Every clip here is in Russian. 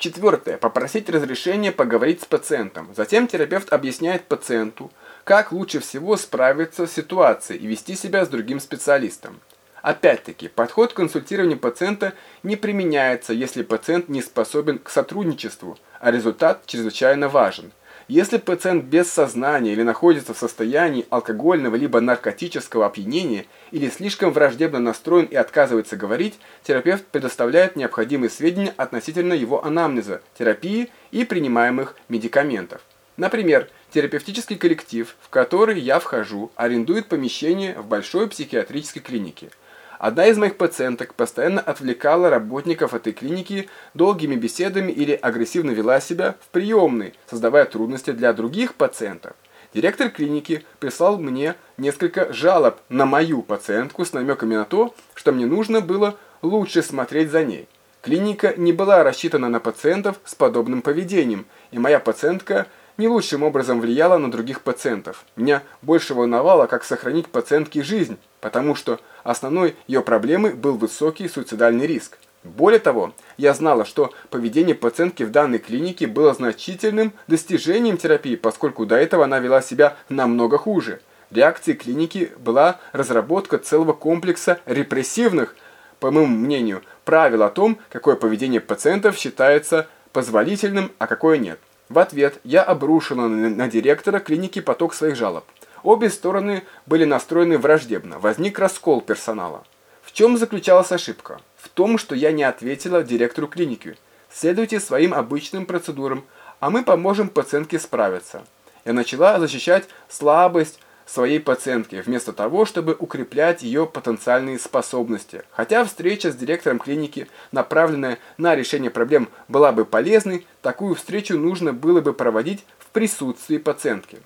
Четвертое. Попросить разрешения поговорить с пациентом. Затем терапевт объясняет пациенту, как лучше всего справиться с ситуацией и вести себя с другим специалистом. Опять-таки, подход к консультированию пациента не применяется, если пациент не способен к сотрудничеству, а результат чрезвычайно важен. Если пациент без сознания или находится в состоянии алкогольного либо наркотического опьянения или слишком враждебно настроен и отказывается говорить, терапевт предоставляет необходимые сведения относительно его анамнеза, терапии и принимаемых медикаментов. Например, терапевтический коллектив, в который я вхожу, арендует помещение в большой психиатрической клинике – Одна из моих пациенток постоянно отвлекала работников этой клиники долгими беседами или агрессивно вела себя в приемной, создавая трудности для других пациентов. Директор клиники прислал мне несколько жалоб на мою пациентку с намеками на то, что мне нужно было лучше смотреть за ней. Клиника не была рассчитана на пациентов с подобным поведением, и моя пациентка не лучшим образом влияла на других пациентов. Меня больше волновало, как сохранить пациентке жизнь, потому что основной ее проблемой был высокий суицидальный риск. Более того, я знала, что поведение пациентки в данной клинике было значительным достижением терапии, поскольку до этого она вела себя намного хуже. Реакцией клиники была разработка целого комплекса репрессивных, по моему мнению, правил о том, какое поведение пациентов считается позволительным, а какое нет. В ответ я обрушила на директора клиники поток своих жалоб. Обе стороны были настроены враждебно, возник раскол персонала. В чем заключалась ошибка? В том, что я не ответила директору клиники. Следуйте своим обычным процедурам, а мы поможем пациентке справиться. Я начала защищать слабость своей пациентки, вместо того, чтобы укреплять ее потенциальные способности. Хотя встреча с директором клиники, направленная на решение проблем, была бы полезной, такую встречу нужно было бы проводить в присутствии пациентки.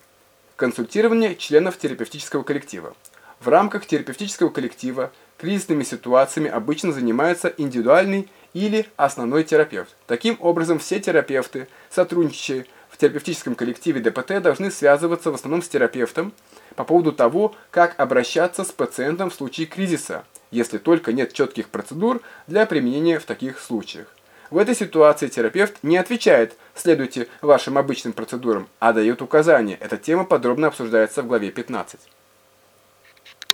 Консультирование членов терапевтического коллектива. В рамках терапевтического коллектива кризисными ситуациями обычно занимается индивидуальный или основной терапевт. Таким образом, все терапевты, сотрудничающие в терапевтическом коллективе ДПТ, должны связываться в основном с терапевтом по поводу того, как обращаться с пациентом в случае кризиса, если только нет четких процедур для применения в таких случаях. В этой ситуации терапевт не отвечает «следуйте вашим обычным процедурам», а дает указания. Эта тема подробно обсуждается в главе 15.